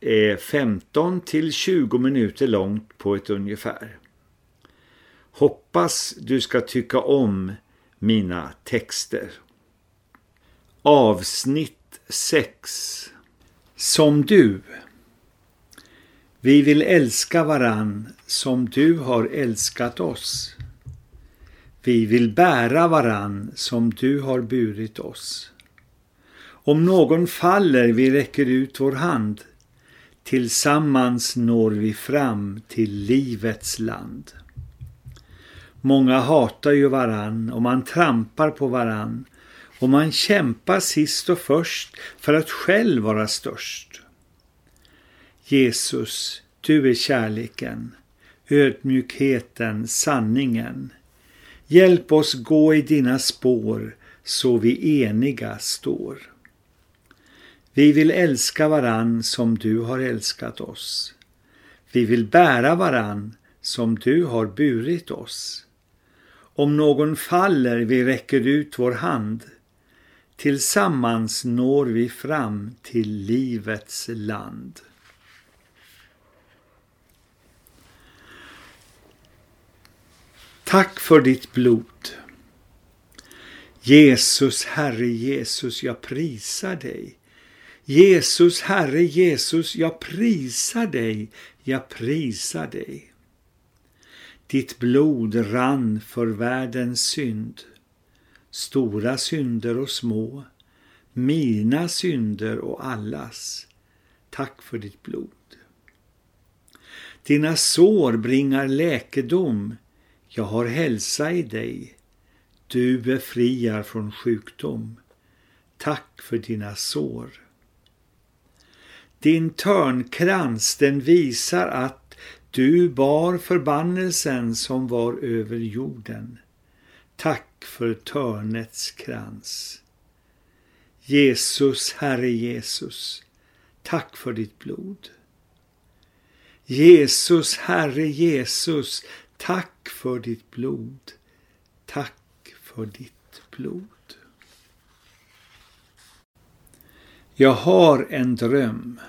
är 15 till 20 minuter långt på ett ungefär. Hoppas du ska tycka om mina texter. Avsnitt 6 Som du Vi vill älska varann som du har älskat oss. Vi vill bära varann som du har burit oss. Om någon faller vi räcker ut vår hand. Tillsammans når vi fram till livets land. Många hatar ju varann och man trampar på varann och man kämpar sist och först för att själv vara störst. Jesus, du är kärleken, ödmjukheten, sanningen. Hjälp oss gå i dina spår så vi eniga står. Vi vill älska varann som du har älskat oss. Vi vill bära varann som du har burit oss. Om någon faller vi räcker ut vår hand. Tillsammans når vi fram till livets land. Tack för ditt blod. Jesus, Herre Jesus, jag prisar dig. Jesus, Herre Jesus, jag prisar dig, jag prisar dig. Ditt blod rann för världens synd, stora synder och små, mina synder och allas. Tack för ditt blod. Dina sår bringar läkedom, jag har hälsa i dig. Du befriar från sjukdom. Tack för dina sår. Din törnkrans den visar att du bar förbannelsen som var över jorden. Tack för törnets krans. Jesus, Herre Jesus, tack för ditt blod. Jesus, Herre Jesus, tack för ditt blod. Tack för ditt blod. Jag har en dröm.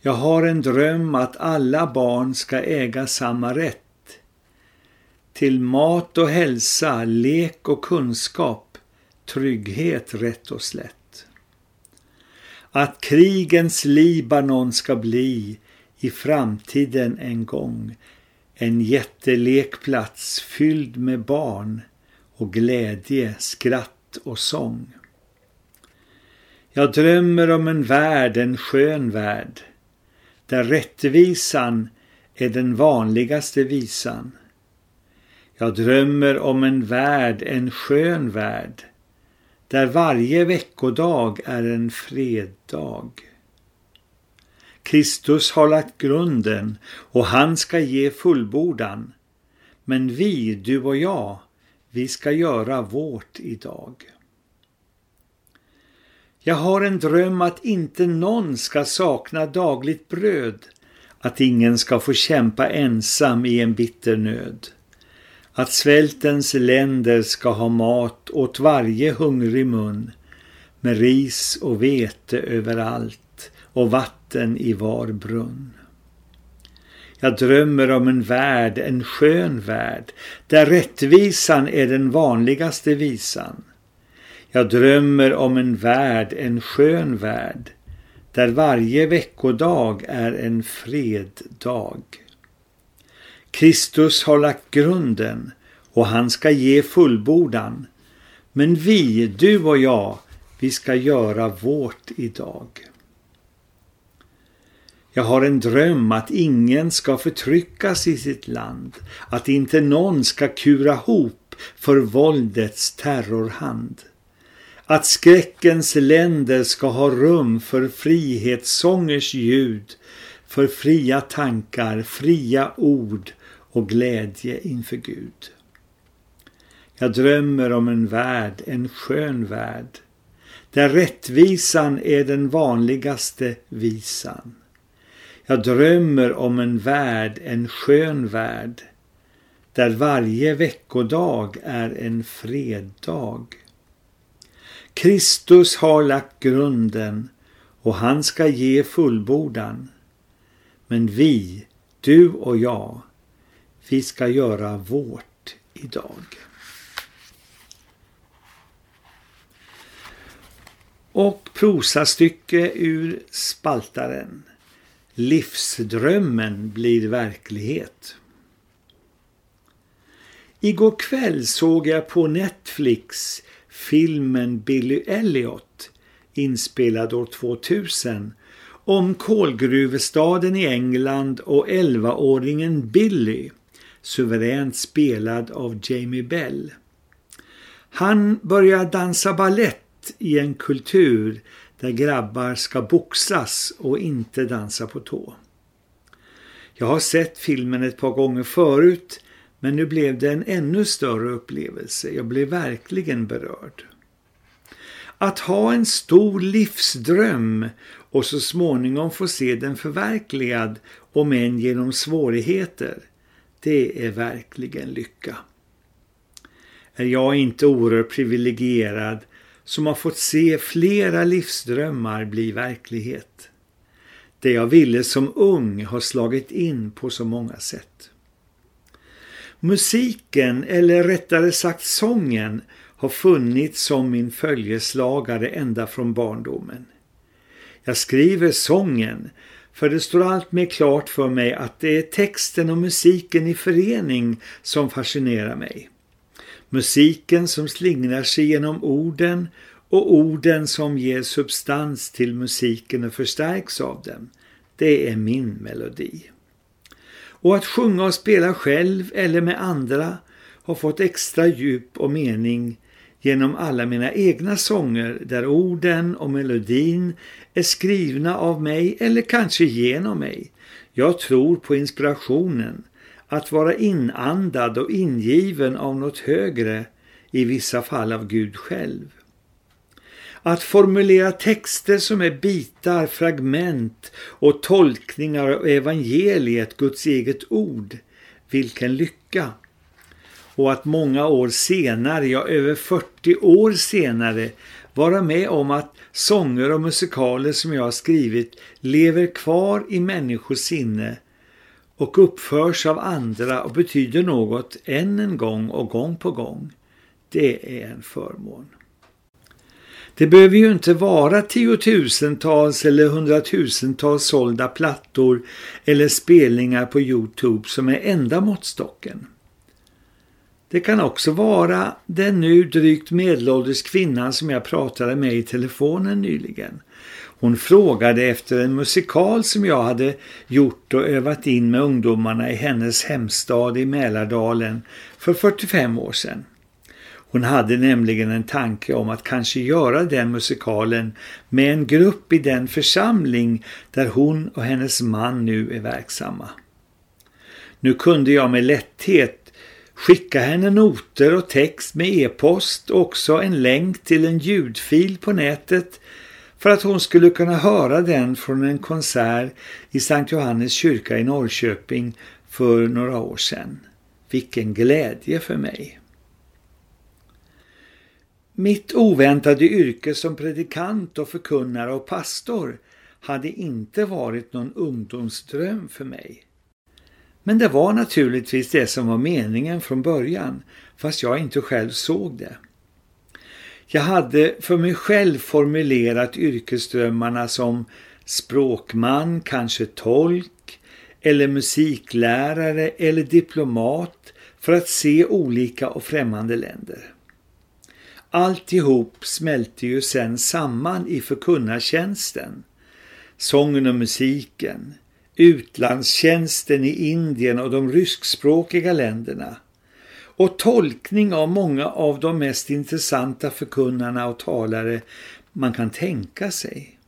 Jag har en dröm att alla barn ska äga samma rätt. Till mat och hälsa, lek och kunskap, trygghet rätt och slätt. Att krigens Libanon ska bli i framtiden en gång en jättelekplats fylld med barn och glädje, skratt och sång. Jag drömmer om en värld, en skön värld, där rättvisan är den vanligaste visan. Jag drömmer om en värld, en skön värld, där varje veckodag är en freddag. Kristus har lagt grunden och han ska ge fullbordan. Men vi, du och jag, vi ska göra vårt idag. Jag har en dröm att inte någon ska sakna dagligt bröd, att ingen ska få kämpa ensam i en bitter nöd. Att svältens länder ska ha mat åt varje hungrig mun, med ris och vete överallt och vatten i var brunn. Jag drömmer om en värld, en skön värld, där rättvisan är den vanligaste visan jag drömmer om en värld, en skön värld, där varje veckodag är en freddag. Kristus har lagt grunden och han ska ge fullbordan. Men vi, du och jag, vi ska göra vårt idag. Jag har en dröm att ingen ska förtryckas i sitt land, att inte någon ska kura hop för våldets terrorhand. Att skräckens länder ska ha rum för frihetssångers ljud, för fria tankar, fria ord och glädje inför Gud. Jag drömmer om en värld, en skön värld, där rättvisan är den vanligaste visan. Jag drömmer om en värld, en skön värld, där varje veckodag är en freddag. Kristus har lagt grunden och han ska ge fullbordan. Men vi, du och jag, vi ska göra vårt idag. Och prosastycke ur Spaltaren. Livsdrömmen blir verklighet. Igår kväll såg jag på Netflix filmen Billy Elliot, inspelad år 2000, om kolgruvestaden i England och 11-åringen Billy, suveränt spelad av Jamie Bell. Han börjar dansa ballett i en kultur där grabbar ska boxas och inte dansa på tå. Jag har sett filmen ett par gånger förut men nu blev det en ännu större upplevelse. Jag blev verkligen berörd. Att ha en stor livsdröm och så småningom få se den förverkligad om än genom svårigheter, det är verkligen lycka. Är jag inte oerhört privilegierad som har fått se flera livsdrömmar bli verklighet. Det jag ville som ung har slagit in på så många sätt. Musiken, eller rättare sagt sången, har funnits som min följeslagare ända från barndomen. Jag skriver sången för det står allt mer klart för mig att det är texten och musiken i förening som fascinerar mig. Musiken som slingrar sig genom orden och orden som ger substans till musiken och förstärks av den. Det är min melodi. Och att sjunga och spela själv eller med andra har fått extra djup och mening genom alla mina egna sånger där orden och melodin är skrivna av mig eller kanske genom mig. Jag tror på inspirationen, att vara inandad och ingiven av något högre, i vissa fall av Gud själv. Att formulera texter som är bitar, fragment och tolkningar av evangeliet, Guds eget ord. Vilken lycka! Och att många år senare, ja över 40 år senare, vara med om att sånger och musikaler som jag har skrivit lever kvar i människors sinne och uppförs av andra och betyder något än en gång och gång på gång. Det är en förmån. Det behöver ju inte vara tiotusentals eller hundratusentals sålda plattor eller spelningar på Youtube som är enda måttstocken. Det kan också vara den nu drygt medelålders kvinnan som jag pratade med i telefonen nyligen. Hon frågade efter en musikal som jag hade gjort och övat in med ungdomarna i hennes hemstad i Mälardalen för 45 år sedan. Hon hade nämligen en tanke om att kanske göra den musikalen med en grupp i den församling där hon och hennes man nu är verksamma. Nu kunde jag med lätthet skicka henne noter och text med e-post och också en länk till en ljudfil på nätet för att hon skulle kunna höra den från en konsert i Sankt Johannes kyrka i Norrköping för några år sedan. Vilken glädje för mig! Mitt oväntade yrke som predikant och förkunnare och pastor hade inte varit någon ungdomsdröm för mig. Men det var naturligtvis det som var meningen från början, fast jag inte själv såg det. Jag hade för mig själv formulerat yrkesdrömmarna som språkman, kanske tolk, eller musiklärare eller diplomat för att se olika och främmande länder. Alltihop smälter ju sen samman i förkunnartjänsten. Sången och musiken, utlandstjänsten i Indien och de ryskspråkiga länderna och tolkning av många av de mest intressanta förkunnarna och talare man kan tänka sig.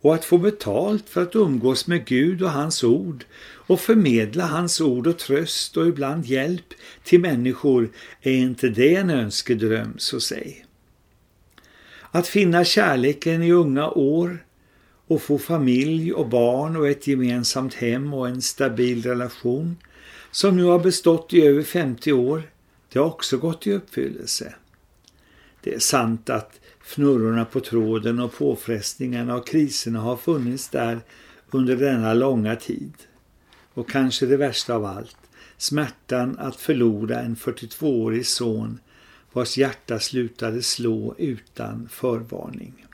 Och att få betalt för att umgås med Gud och hans ord och förmedla hans ord och tröst och ibland hjälp till människor är inte det en önskedröm, så säg. Att finna kärleken i unga år och få familj och barn och ett gemensamt hem och en stabil relation som nu har bestått i över 50 år, det har också gått i uppfyllelse. Det är sant att fnurrorna på tråden och påfrestningarna och kriserna har funnits där under denna långa tid. Och kanske det värsta av allt, smärtan att förlora en 42-årig son vars hjärta slutade slå utan förvarning.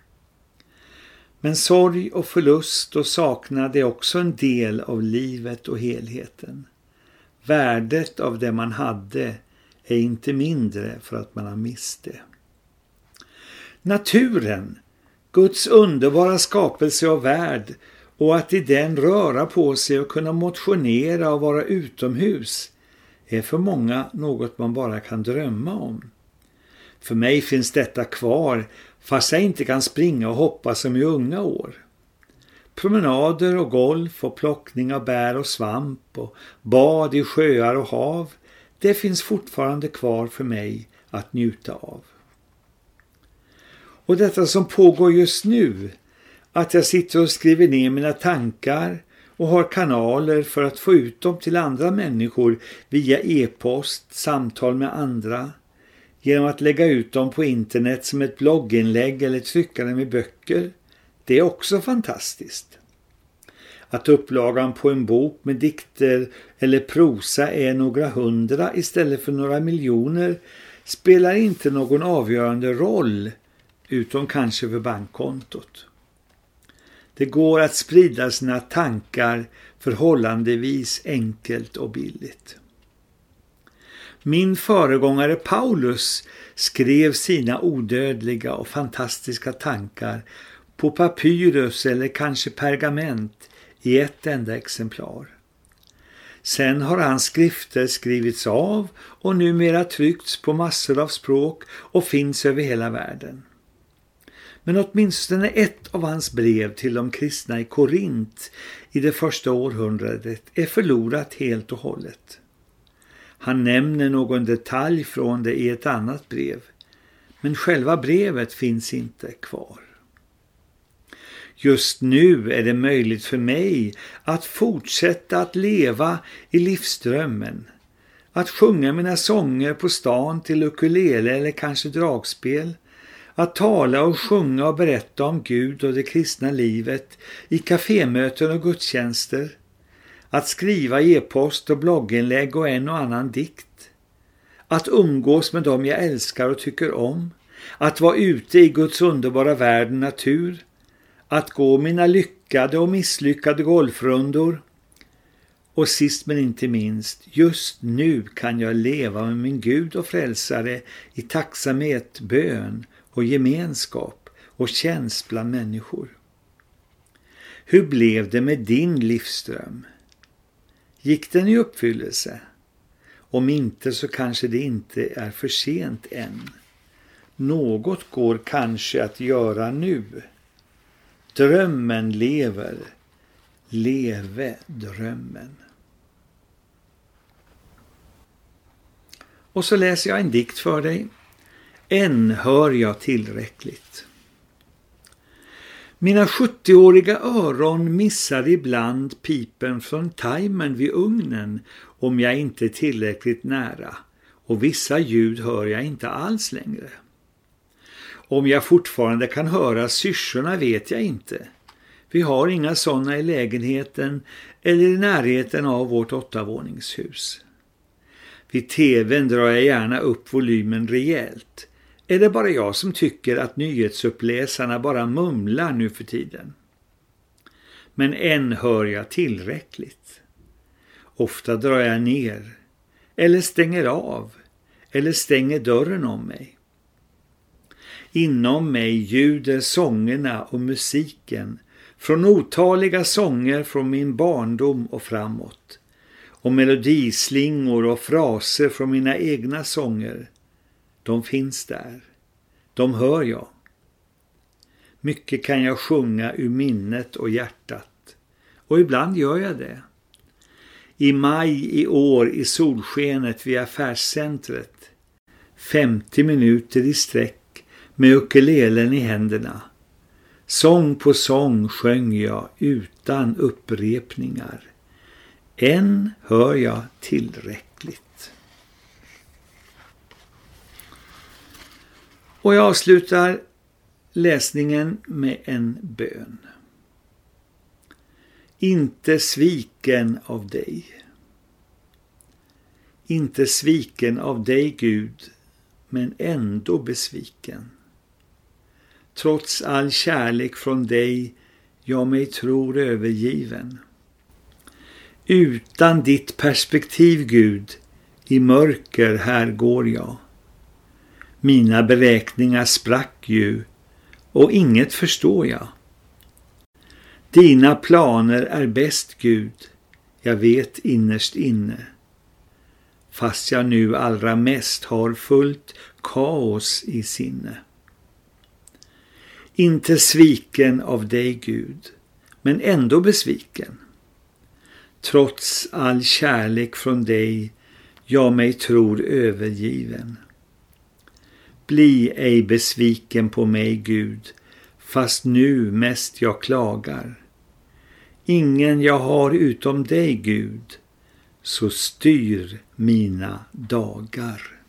Men sorg och förlust och saknad är också en del av livet och helheten. Värdet av det man hade är inte mindre för att man har mist det. Naturen, Guds underbara skapelse och värld och att i den röra på sig och kunna motionera och vara utomhus är för många något man bara kan drömma om. För mig finns detta kvar fast jag inte kan springa och hoppa som i unga år. Promenader och golf och plockning av bär och svamp och bad i sjöar och hav, det finns fortfarande kvar för mig att njuta av. Och detta som pågår just nu, att jag sitter och skriver ner mina tankar och har kanaler för att få ut dem till andra människor via e-post, samtal med andra, genom att lägga ut dem på internet som ett blogginlägg eller trycka dem i böcker. Det är också fantastiskt. Att upplagan på en bok med dikter eller prosa är några hundra istället för några miljoner spelar inte någon avgörande roll utom kanske för bankkontot. Det går att sprida sina tankar förhållandevis enkelt och billigt. Min föregångare Paulus skrev sina odödliga och fantastiska tankar på papyrus eller kanske pergament i ett enda exemplar. Sen har hans skrifter skrivits av och numera tryckts på massor av språk och finns över hela världen. Men åtminstone ett av hans brev till de kristna i Korint i det första århundradet är förlorat helt och hållet. Han nämner någon detalj från det i ett annat brev, men själva brevet finns inte kvar. Just nu är det möjligt för mig att fortsätta att leva i livsdrömmen, att sjunga mina sånger på stan till ukulele eller kanske dragspel, att tala och sjunga och berätta om Gud och det kristna livet i kafémöten och gudstjänster, att skriva e-post och blogginlägg och en och annan dikt, att umgås med dem jag älskar och tycker om, att vara ute i Guds underbara värld natur, att gå mina lyckade och misslyckade golfrundor och sist men inte minst, just nu kan jag leva med min Gud och frälsare i tacksamhet, bön och gemenskap och känsla bland människor. Hur blev det med din livsström? Gick den i uppfyllelse? Om inte så kanske det inte är för sent än. Något går kanske att göra nu. Drömmen lever. Leve drömmen. Och så läser jag en dikt för dig. Än hör jag tillräckligt. Mina 70-åriga öron missar ibland pipen från timern vid ugnen om jag inte är tillräckligt nära och vissa ljud hör jag inte alls längre. Om jag fortfarande kan höra syrsorna vet jag inte. Vi har inga sådana i lägenheten eller i närheten av vårt åttavåningshus. Vid tvn drar jag gärna upp volymen rejält. Är det bara jag som tycker att nyhetsuppläsarna bara mumlar nu för tiden? Men än hör jag tillräckligt. Ofta drar jag ner, eller stänger av, eller stänger dörren om mig. Inom mig ljuder sångerna och musiken från otaliga sånger från min barndom och framåt och melodislingor och fraser från mina egna sånger. De finns där. De hör jag. Mycket kan jag sjunga ur minnet och hjärtat. Och ibland gör jag det. I maj i år i solskenet vid affärscentret. 50 minuter i sträck med ukulelen i händerna. Sång på sång sjöng jag utan upprepningar. Än hör jag tillräckligt. Och jag avslutar läsningen med en bön. Inte sviken av dig. Inte sviken av dig, Gud, men ändå besviken. Trots all kärlek från dig jag mig tror övergiven. Utan ditt perspektiv, Gud, i mörker här går jag. Mina beräkningar sprack ju och inget förstår jag. Dina planer är bäst, Gud, jag vet innerst inne. Fast jag nu allra mest har fullt kaos i sinne. Inte sviken av dig, Gud, men ändå besviken. Trots all kärlek från dig jag mig tror övergiven. Bli ej besviken på mig, Gud, fast nu mest jag klagar. Ingen jag har utom dig, Gud, så styr mina dagar.